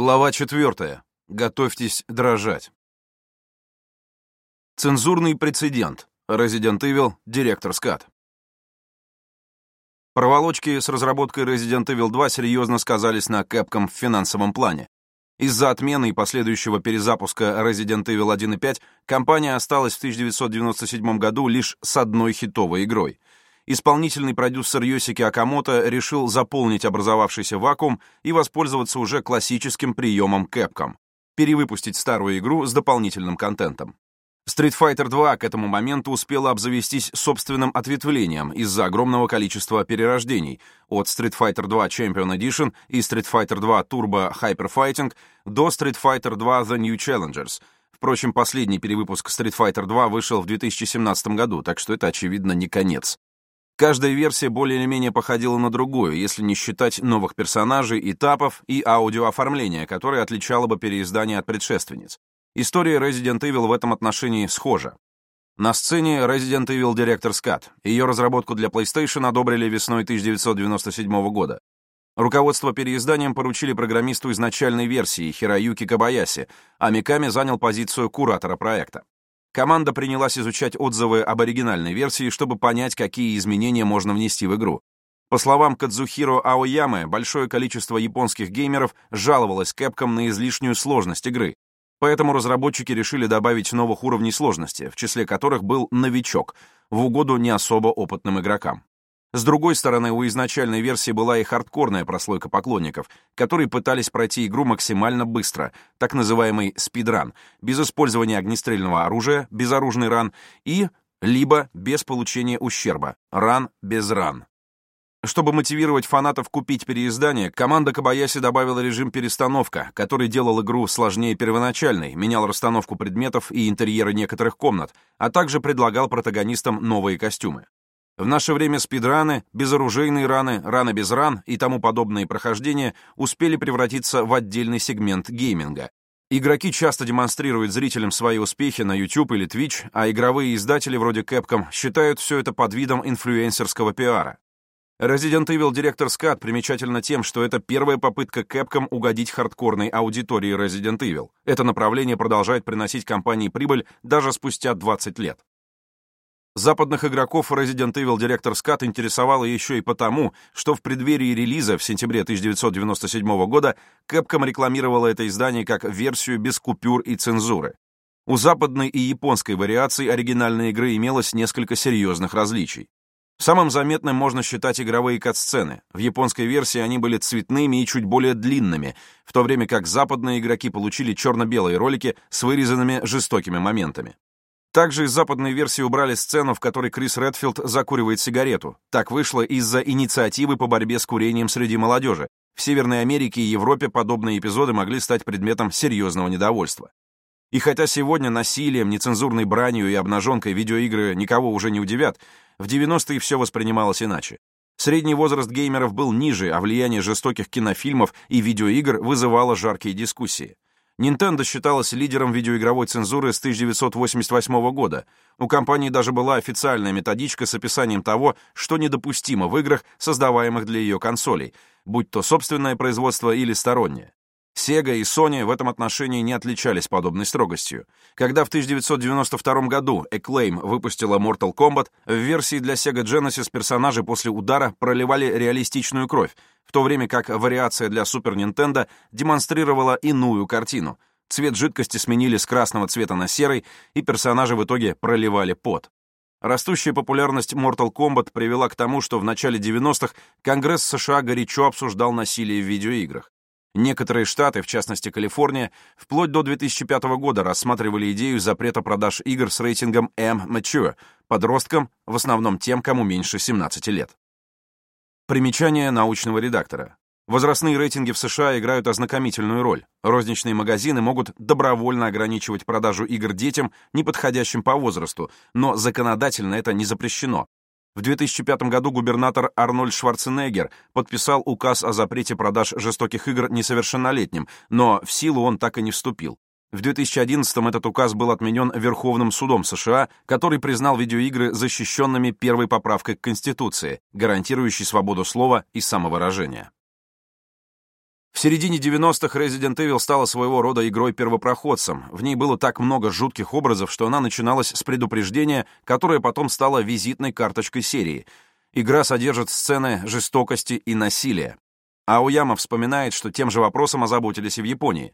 Глава 4. Готовьтесь дрожать. Цензурный прецедент. Resident Evil, директор Скат. Проволочки с разработкой Resident Evil 2 серьезно сказались на Capcom в финансовом плане. Из-за отмены и последующего перезапуска Resident Evil 1 и 5 компания осталась в 1997 году лишь с одной хитовой игрой — исполнительный продюсер Йосики Акамото решил заполнить образовавшийся вакуум и воспользоваться уже классическим приемом Capcom — перевыпустить старую игру с дополнительным контентом. Street Fighter 2 к этому моменту успела обзавестись собственным ответвлением из-за огромного количества перерождений от Street Fighter 2 Champion Edition и Street Fighter 2 Turbo Hyper Fighting до Street Fighter 2 The New Challengers. Впрочем, последний перевыпуск Street Fighter 2 вышел в 2017 году, так что это, очевидно, не конец. Каждая версия более или менее походила на другую, если не считать новых персонажей, этапов и аудиооформления, которое отличало бы переиздание от предшественниц. История Resident Evil в этом отношении схожа. На сцене Resident Evil Director's Cut. Ее разработку для PlayStation одобрили весной 1997 года. Руководство переизданием поручили программисту изначальной версии Хироюки Кабаяси, а Миками занял позицию куратора проекта. Команда принялась изучать отзывы об оригинальной версии, чтобы понять, какие изменения можно внести в игру. По словам Кадзухиро Аоямы, большое количество японских геймеров жаловалось Capcom на излишнюю сложность игры. Поэтому разработчики решили добавить новых уровней сложности, в числе которых был новичок, в угоду не особо опытным игрокам. С другой стороны, у изначальной версии была и хардкорная прослойка поклонников, которые пытались пройти игру максимально быстро, так называемый спидран, без использования огнестрельного оружия, безоружный ран, и либо без получения ущерба, ран без ран. Чтобы мотивировать фанатов купить переиздание, команда Кабаяси добавила режим перестановка, который делал игру сложнее первоначальной, менял расстановку предметов и интерьеры некоторых комнат, а также предлагал протагонистам новые костюмы. В наше время спидраны, безоружейные раны, раны без ран и тому подобные прохождения успели превратиться в отдельный сегмент гейминга. Игроки часто демонстрируют зрителям свои успехи на YouTube или Twitch, а игровые издатели вроде Capcom считают все это под видом инфлюенсерского пиара. Resident Evil Director's Cut примечательно тем, что это первая попытка Capcom угодить хардкорной аудитории Resident Evil. Это направление продолжает приносить компании прибыль даже спустя 20 лет. Западных игроков Resident Evil Director's Cut интересовало еще и потому, что в преддверии релиза в сентябре 1997 года Capcom рекламировала это издание как версию без купюр и цензуры. У западной и японской вариаций оригинальной игры имелось несколько серьезных различий. Самым заметным можно считать игровые кат-сцены. В японской версии они были цветными и чуть более длинными, в то время как западные игроки получили черно-белые ролики с вырезанными жестокими моментами. Также из западной версии убрали сцену, в которой Крис Редфилд закуривает сигарету. Так вышло из-за инициативы по борьбе с курением среди молодежи. В Северной Америке и Европе подобные эпизоды могли стать предметом серьезного недовольства. И хотя сегодня насилием, нецензурной бранью и обнаженкой видеоигры никого уже не удивят, в 90-е все воспринималось иначе. Средний возраст геймеров был ниже, а влияние жестоких кинофильмов и видеоигр вызывало жаркие дискуссии. Nintendo считалась лидером видеоигровой цензуры с 1988 года. У компании даже была официальная методичка с описанием того, что недопустимо в играх, создаваемых для ее консолей, будь то собственное производство или стороннее. Sega и Sony в этом отношении не отличались подобной строгостью. Когда в 1992 году Acclaim выпустила Mortal Kombat, в версии для Sega Genesis персонажи после удара проливали реалистичную кровь, в то время как вариация для Super Nintendo демонстрировала иную картину. Цвет жидкости сменили с красного цвета на серый, и персонажи в итоге проливали пот. Растущая популярность Mortal Kombat привела к тому, что в начале 90-х Конгресс США горячо обсуждал насилие в видеоиграх. Некоторые штаты, в частности Калифорния, вплоть до 2005 года рассматривали идею запрета продаж игр с рейтингом M Mature подросткам, в основном тем, кому меньше 17 лет. Примечание научного редактора. Возрастные рейтинги в США играют ознакомительную роль. Розничные магазины могут добровольно ограничивать продажу игр детям, не подходящим по возрасту, но законодательно это не запрещено. В 2005 году губернатор Арнольд Шварценеггер подписал указ о запрете продаж жестоких игр несовершеннолетним, но в силу он так и не вступил. В 2011 этот указ был отменен Верховным судом США, который признал видеоигры защищенными первой поправкой к Конституции, гарантирующей свободу слова и самовыражения. В середине 90-х Resident Evil стала своего рода игрой-первопроходцем. В ней было так много жутких образов, что она начиналась с предупреждения, которое потом стало визитной карточкой серии. Игра содержит сцены жестокости и насилия. Аояма вспоминает, что тем же вопросом озаботились и в Японии.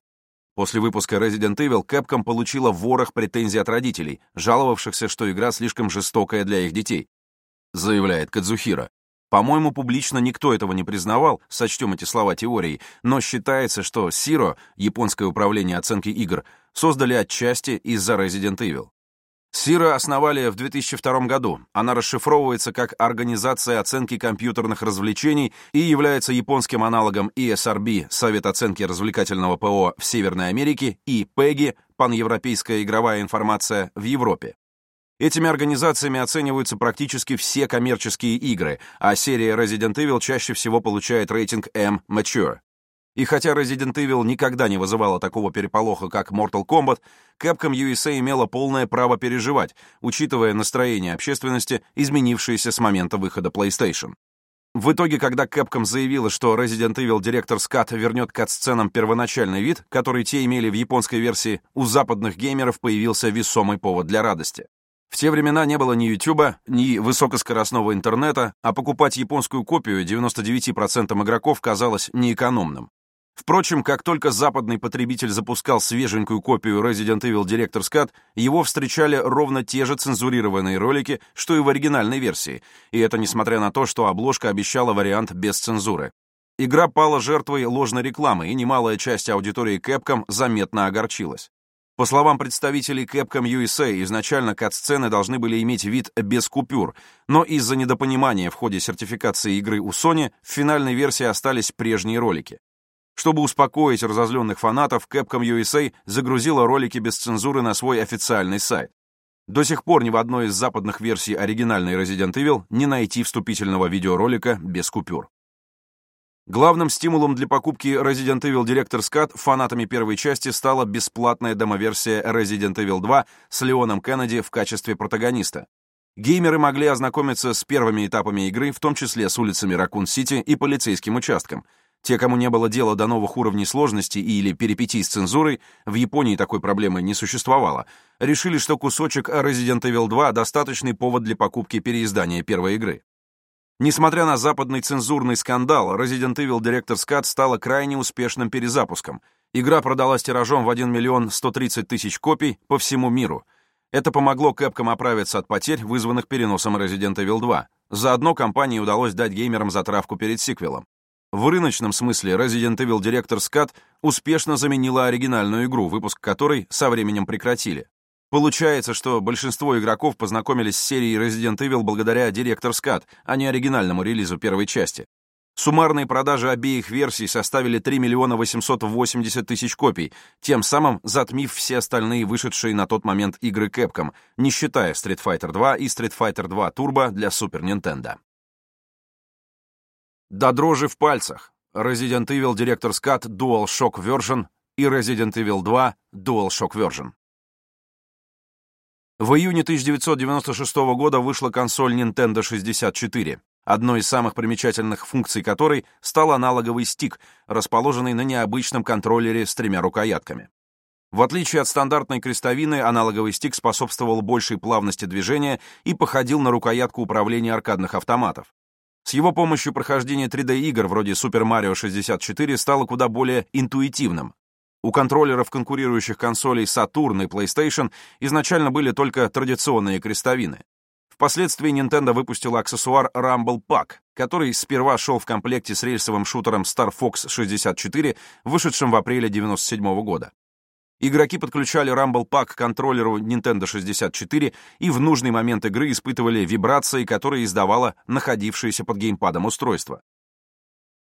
После выпуска Resident Evil Capcom получила ворох претензий от родителей, жаловавшихся, что игра слишком жестокая для их детей, заявляет Кадзухира. По-моему, публично никто этого не признавал, сочтем эти слова теорией, но считается, что Сиро, японское управление оценки игр, создали отчасти из-за Resident Evil. Сира основали в 2002 году. Она расшифровывается как Организация оценки компьютерных развлечений и является японским аналогом ESRB, Совет оценки развлекательного ПО в Северной Америке, и PEGI, Паневропейская игровая информация в Европе. Этими организациями оцениваются практически все коммерческие игры, а серия Resident Evil чаще всего получает рейтинг M Mature. И хотя Resident Evil никогда не вызывала такого переполоха, как Mortal Kombat, Capcom USA имела полное право переживать, учитывая настроение общественности, изменившееся с момента выхода PlayStation. В итоге, когда Capcom заявила, что Resident Evil Director's Cut вернет кат-сценам первоначальный вид, который те имели в японской версии, у западных геймеров появился весомый повод для радости. В те времена не было ни YouTube, ни высокоскоростного интернета, а покупать японскую копию 99% игроков казалось неэкономным. Впрочем, как только западный потребитель запускал свеженькую копию Resident Evil Director's Cut, его встречали ровно те же цензурированные ролики, что и в оригинальной версии, и это несмотря на то, что обложка обещала вариант без цензуры. Игра пала жертвой ложной рекламы, и немалая часть аудитории Capcom заметно огорчилась. По словам представителей Capcom USA, изначально кат-сцены должны были иметь вид без купюр, но из-за недопонимания в ходе сертификации игры у Sony в финальной версии остались прежние ролики. Чтобы успокоить разозленных фанатов, Capcom USA загрузила ролики без цензуры на свой официальный сайт. До сих пор ни в одной из западных версий оригинальной Resident Evil не найти вступительного видеоролика без купюр. Главным стимулом для покупки Resident Evil Director's Cut фанатами первой части стала бесплатная демоверсия Resident Evil 2 с Леоном Кеннеди в качестве протагониста. Геймеры могли ознакомиться с первыми этапами игры, в том числе с улицами Ракун-Сити и полицейским участком, те, кому не было дела до новых уровней сложности или перипетий с цензурой, в Японии такой проблемы не существовало, решили, что кусочек Resident Evil 2 — достаточный повод для покупки переиздания первой игры. Несмотря на западный цензурный скандал, Resident Evil Director's Cut стала крайне успешным перезапуском. Игра продалась тиражом в 1 миллион 130 тысяч копий по всему миру. Это помогло Capcom оправиться от потерь, вызванных переносом Resident Evil 2. Заодно компании удалось дать геймерам затравку перед сиквелом. В рыночном смысле Resident Evil Director's Cut успешно заменила оригинальную игру, выпуск которой со временем прекратили. Получается, что большинство игроков познакомились с серией Resident Evil благодаря Director's Cut, а не оригинальному релизу первой части. Суммарные продажи обеих версий составили 3 миллиона 880 тысяч копий, тем самым затмив все остальные вышедшие на тот момент игры Capcom, не считая Street Fighter 2 и Street Fighter 2 Turbo для Super Nintendo. До дрожи в пальцах. Resident Evil Director's Cut DualShock Version и Resident Evil 2 DualShock Version. В июне 1996 года вышла консоль Nintendo 64, одной из самых примечательных функций которой стал аналоговый стик, расположенный на необычном контроллере с тремя рукоятками. В отличие от стандартной крестовины, аналоговый стик способствовал большей плавности движения и походил на рукоятку управления аркадных автоматов. С его помощью прохождение 3D-игр вроде Super Mario 64 стало куда более интуитивным. У контроллеров конкурирующих консолей Saturn и PlayStation изначально были только традиционные крестовины. Впоследствии Nintendo выпустила аксессуар Rumble Pack, который сперва шел в комплекте с рельсовым шутером Star Fox 64, вышедшим в апреле 1997 года. Игроки подключали Rumble Pack к контроллеру Nintendo 64 и в нужный момент игры испытывали вибрации, которые издавало находившееся под геймпадом устройство.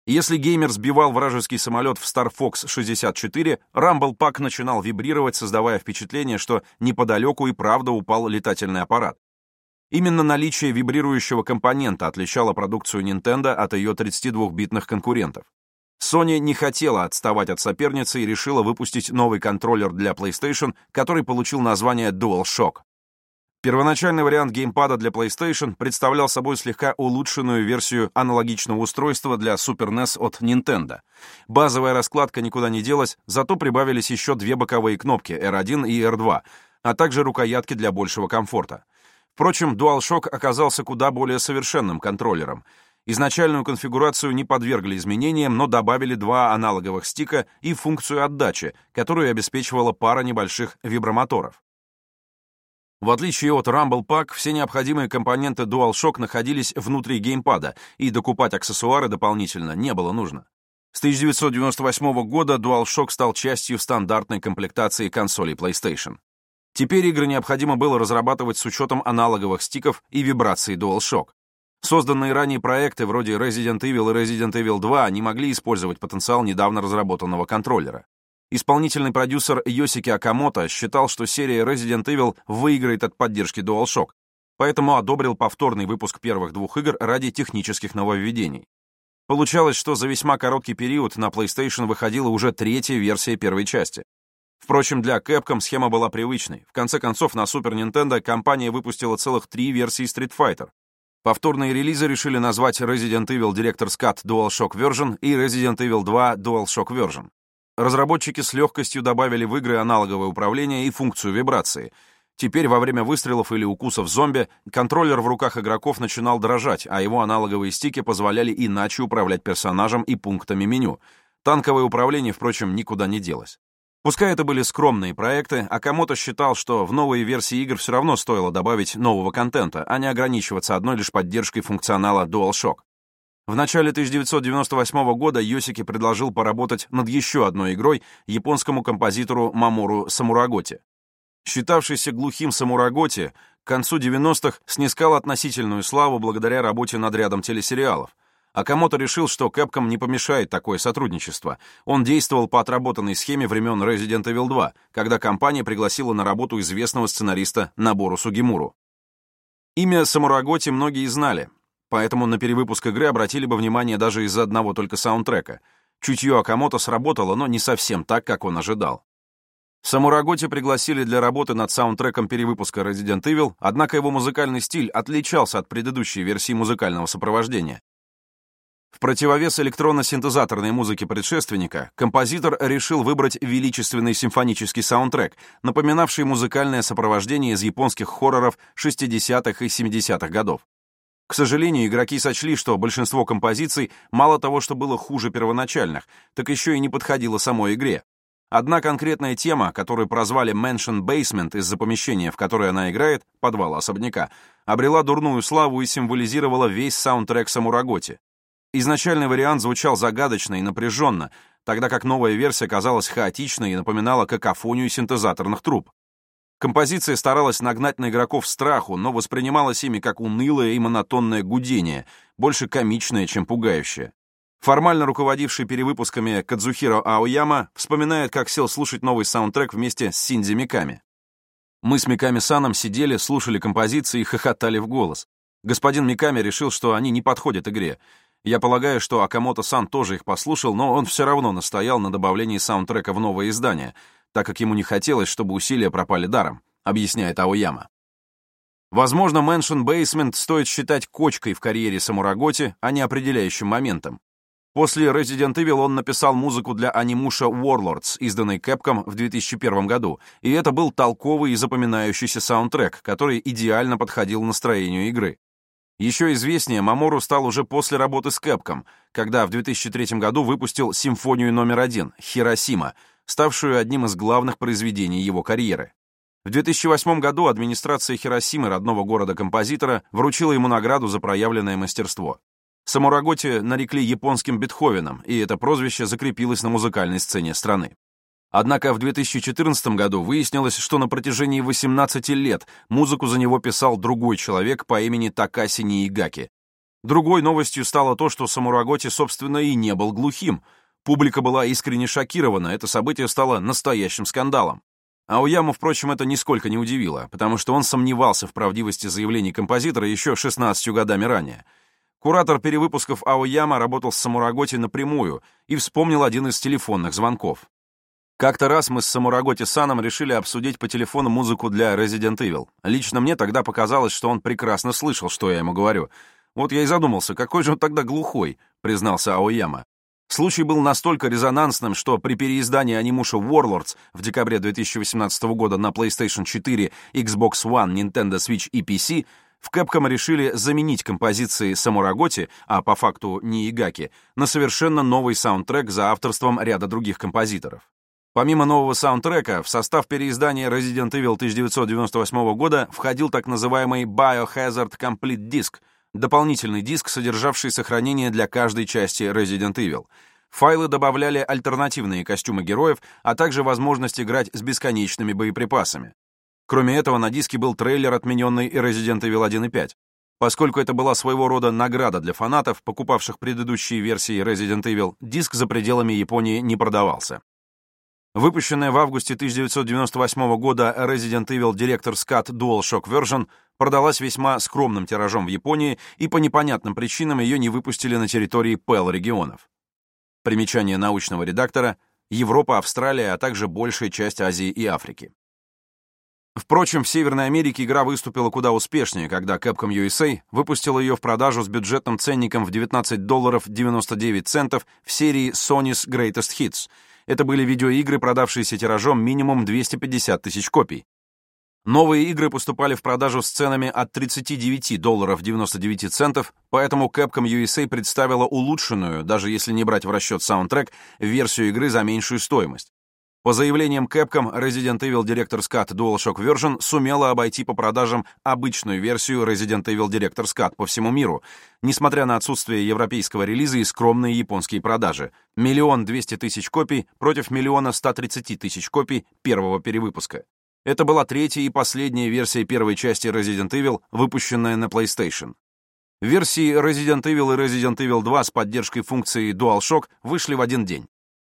Если геймер сбивал вражеский самолет в Star Fox 64, Rumble Pack начинал вибрировать, создавая впечатление, что неподалеку и правда упал летательный аппарат. Именно наличие вибрирующего компонента отличало продукцию Nintendo от ее 32-битных конкурентов. Sony не хотела отставать от соперницы и решила выпустить новый контроллер для PlayStation, который получил название DualShock. Первоначальный вариант геймпада для PlayStation представлял собой слегка улучшенную версию аналогичного устройства для Super NES от Nintendo. Базовая раскладка никуда не делась, зато прибавились еще две боковые кнопки R1 и R2, а также рукоятки для большего комфорта. Впрочем, DualShock оказался куда более совершенным контроллером. Изначальную конфигурацию не подвергли изменениям, но добавили два аналоговых стика и функцию отдачи, которую обеспечивала пара небольших вибромоторов. В отличие от Rumble Pack, все необходимые компоненты DualShock находились внутри геймпада, и докупать аксессуары дополнительно не было нужно. С 1998 года DualShock стал частью стандартной комплектации консолей PlayStation. Теперь игры необходимо было разрабатывать с учетом аналоговых стиков и вибраций DualShock. Созданные ранее проекты вроде Resident Evil и Resident Evil 2 не могли использовать потенциал недавно разработанного контроллера. Исполнительный продюсер Йосики Акамото считал, что серия Resident Evil выиграет от поддержки DualShock, поэтому одобрил повторный выпуск первых двух игр ради технических нововведений. Получалось, что за весьма короткий период на PlayStation выходила уже третья версия первой части. Впрочем, для Capcom схема была привычной. В конце концов, на Super Nintendo компания выпустила целых три версии Street Fighter. Повторные релизы решили назвать Resident Evil Director's Cut DualShock Version и Resident Evil 2 DualShock Version. Разработчики с легкостью добавили в игры аналоговое управление и функцию вибрации. Теперь во время выстрелов или укусов зомби контроллер в руках игроков начинал дрожать, а его аналоговые стики позволяли иначе управлять персонажем и пунктами меню. Танковое управление, впрочем, никуда не делось. Пускай это были скромные проекты, а кому-то считал, что в новые версии игр все равно стоило добавить нового контента, а не ограничиваться одной лишь поддержкой функционала DualShock. В начале 1998 года Йосики предложил поработать над еще одной игрой японскому композитору Мамору Самураготи. Считавшийся глухим Самураготи, к концу 90-х снискал относительную славу благодаря работе над рядом телесериалов. А кому-то решил, что Capcom не помешает такое сотрудничество. Он действовал по отработанной схеме времен Resident Evil 2, когда компания пригласила на работу известного сценариста Набору Сугимуру. Имя Самураготи многие знали, Поэтому на перевыпуск игры обратили бы внимание даже из-за одного только саундтрека. Чутье Акамото сработало, но не совсем так, как он ожидал. Самураготи пригласили для работы над саундтреком перевыпуска Resident Evil, однако его музыкальный стиль отличался от предыдущей версии музыкального сопровождения. В противовес электронно-синтезаторной музыке предшественника, композитор решил выбрать величественный симфонический саундтрек, напоминавший музыкальное сопровождение из японских хорроров 60-х и 70-х годов. К сожалению, игроки сочли, что большинство композиций мало того, что было хуже первоначальных, так еще и не подходило самой игре. Одна конкретная тема, которую прозвали Mansion Basement из-за помещения, в которое она играет, подвала особняка, обрела дурную славу и символизировала весь саундтрек Самураготи. Изначальный вариант звучал загадочно и напряженно, тогда как новая версия казалась хаотичной и напоминала какофонию синтезаторных труб. Композиция старалась нагнать на игроков страху, но воспринималась ими как унылое и монотонное гудение, больше комичное, чем пугающее. Формально руководивший перевыпусками Кадзухиро Аояма вспоминает, как сел слушать новый саундтрек вместе с Синдзи Миками. Мы с Миками-саном сидели, слушали композиции и хохотали в голос. Господин Миками решил, что они не подходят игре. Я полагаю, что Акамото-сан тоже их послушал, но он все равно настоял на добавлении саундтрека в новое издание — так как ему не хотелось, чтобы усилия пропали даром, объясняет Аояма. Возможно, Mansion Basement стоит считать кочкой в карьере Самураготи, а не определяющим моментом. После Resident Evil он написал музыку для анимуша Warlords, изданной Capcom в 2001 году, и это был толковый и запоминающийся саундтрек, который идеально подходил настроению игры. Еще известнее Мамору стал уже после работы с Capcom, когда в 2003 году выпустил симфонию номер один «Хиросима», ставшую одним из главных произведений его карьеры. В 2008 году администрация Хиросимы, родного города композитора, вручила ему награду за проявленное мастерство. Самураготи нарекли японским Бетховеном, и это прозвище закрепилось на музыкальной сцене страны. Однако в 2014 году выяснилось, что на протяжении 18 лет музыку за него писал другой человек по имени Такаси Ниигаки. Другой новостью стало то, что Самураготи, собственно, и не был глухим — Публика была искренне шокирована, это событие стало настоящим скандалом. А Уяму, впрочем, это нисколько не удивило, потому что он сомневался в правдивости заявлений композитора еще 16 годами ранее. Куратор перевыпусков Аояма работал с Самураготи напрямую и вспомнил один из телефонных звонков. Как-то раз мы с Самураготи Саном решили обсудить по телефону музыку для Resident Evil. Лично мне тогда показалось, что он прекрасно слышал, что я ему говорю. Вот я и задумался, какой же он тогда глухой, признался Аояма. Случай был настолько резонансным, что при переиздании анимуша Warlords в декабре 2018 года на PlayStation 4, Xbox One, Nintendo Switch и PC в Capcom решили заменить композиции Самураготи, а по факту не Игаки, на совершенно новый саундтрек за авторством ряда других композиторов. Помимо нового саундтрека, в состав переиздания Resident Evil 1998 года входил так называемый Biohazard Complete Disc, дополнительный диск, содержавший сохранение для каждой части Resident Evil. Файлы добавляли альтернативные костюмы героев, а также возможность играть с бесконечными боеприпасами. Кроме этого, на диске был трейлер, отмененный Resident Evil 1 и 5. Поскольку это была своего рода награда для фанатов, покупавших предыдущие версии Resident Evil, диск за пределами Японии не продавался. Выпущенная в августе 1998 года Resident Evil Director's Cut DualShock Version продалась весьма скромным тиражом в Японии, и по непонятным причинам ее не выпустили на территории PAL регионов. Примечание научного редактора — Европа, Австралия, а также большая часть Азии и Африки. Впрочем, в Северной Америке игра выступила куда успешнее, когда Capcom USA выпустила ее в продажу с бюджетным ценником в 19 долларов 99 центов в серии Sony's Greatest Hits — это были видеоигры, продавшиеся тиражом минимум 250 тысяч копий. Новые игры поступали в продажу с ценами от 39 долларов 99 центов, поэтому Capcom USA представила улучшенную, даже если не брать в расчет саундтрек, версию игры за меньшую стоимость. По заявлениям Capcom, Resident Evil Director's Cut DualShock Version сумела обойти по продажам обычную версию Resident Evil Director's Cut по всему миру, несмотря на отсутствие европейского релиза и скромные японские продажи. Миллион двести тысяч копий против миллиона ста тридцати тысяч копий первого перевыпуска. Это была третья и последняя версия первой части Resident Evil, выпущенная на PlayStation. Версии Resident Evil и Resident Evil 2 с поддержкой функции DualShock вышли в один день.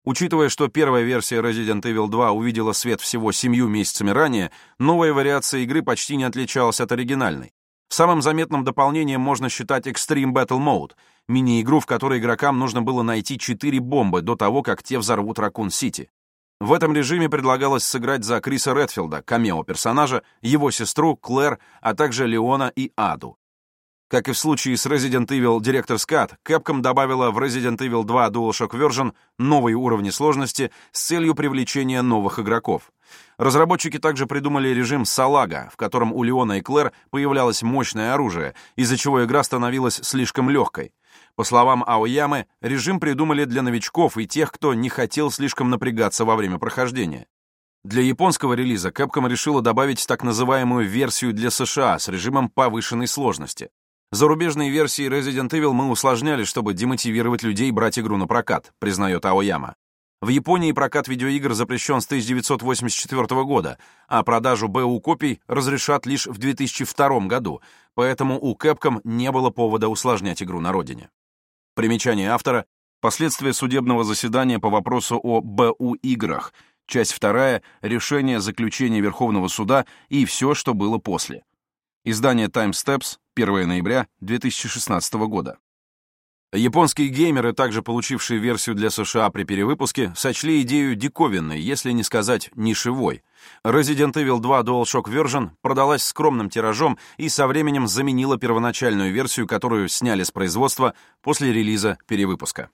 Учитывая, что первая версия Resident Evil 2 увидела свет всего семью месяцами ранее, новая вариация игры почти не отличалась от оригинальной. Самым заметным дополнением можно считать Extreme Battle Mode, мини-игру, в которой игрокам нужно было найти четыре бомбы до того, как те взорвут Ракун-Сити. В этом режиме предлагалось сыграть за Криса Редфилда, камео-персонажа, его сестру, Клэр, а также Леона и Аду. Как и в случае с Resident Evil Director's Cut, Capcom добавила в Resident Evil 2 DualShock Version новые уровни сложности с целью привлечения новых игроков. Разработчики также придумали режим Салага, в котором у Леона и Клэр появлялось мощное оружие, из-за чего игра становилась слишком легкой. По словам Аоямы, режим придумали для новичков и тех, кто не хотел слишком напрягаться во время прохождения. Для японского релиза Capcom решила добавить так называемую версию для США с режимом повышенной сложности. Зарубежные версии Resident Evil мы усложняли, чтобы демотивировать людей брать игру на прокат, признает Аояма. В Японии прокат видеоигр запрещен с 1984 года, а продажу БУ-копий разрешат лишь в 2002 году, поэтому у Capcom не было повода усложнять игру на родине. Примечание автора — последствия судебного заседания по вопросу о БУ-играх, часть вторая — решение заключения Верховного суда и все, что было после. Издание Time Steps, 1 ноября 2016 года. Японские геймеры, также получившие версию для США при перевыпуске, сочли идею диковинной, если не сказать нишевой. Resident Evil 2 DualShock Version продалась скромным тиражом и со временем заменила первоначальную версию, которую сняли с производства после релиза перевыпуска.